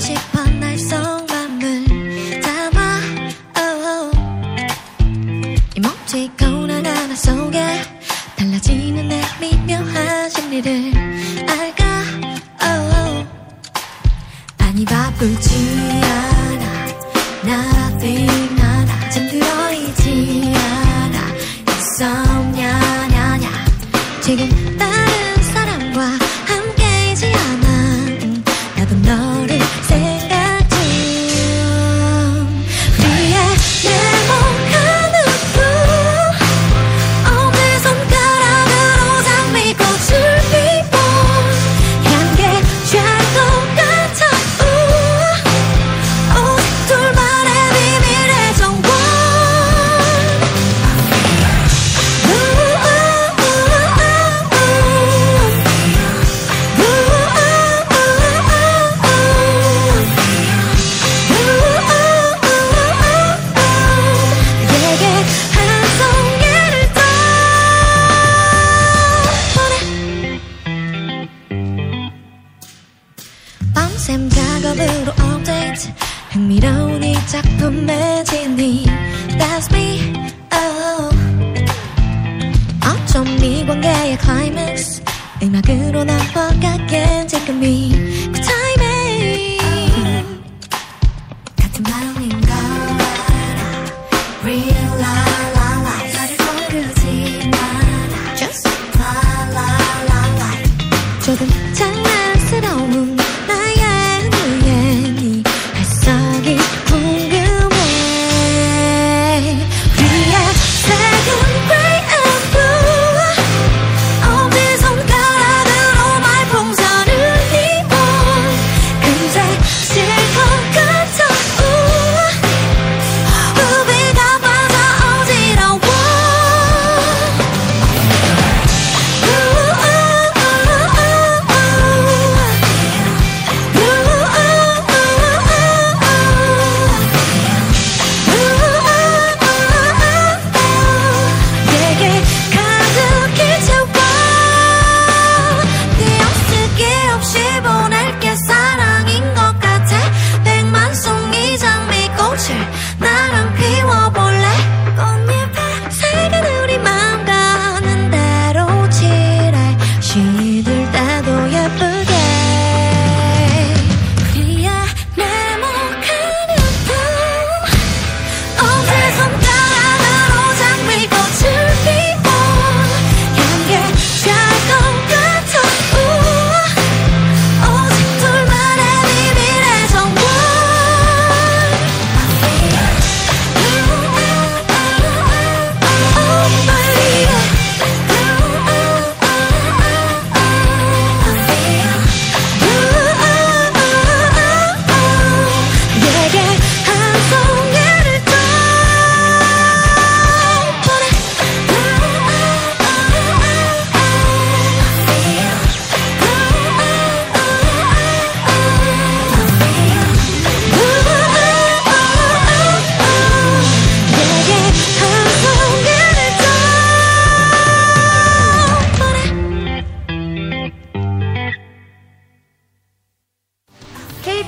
싶어 날 속마음을 담아 oh. 이모티콘 하나하나 속에 달라지는 내 미묘한 심리를 알까 oh. 많이 바쁘지 않아 nothing 들어 있지 않아 있었냐 냐냐 지금 다른 사람과 함께 쌤 작업으로 업데이트. 흥미로운 이 작품의 진이 That's me, oh. 어쩜 이 관계의 climax. 음악으로 나빠가게 지금이 그 타이밍 같은 마음인 걸 알아 Real life 조금 장난스러운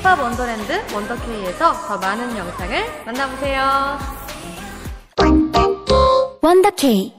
힙합 원더랜드 원더케이에서 더 많은 영상을 만나보세요. 원더케이.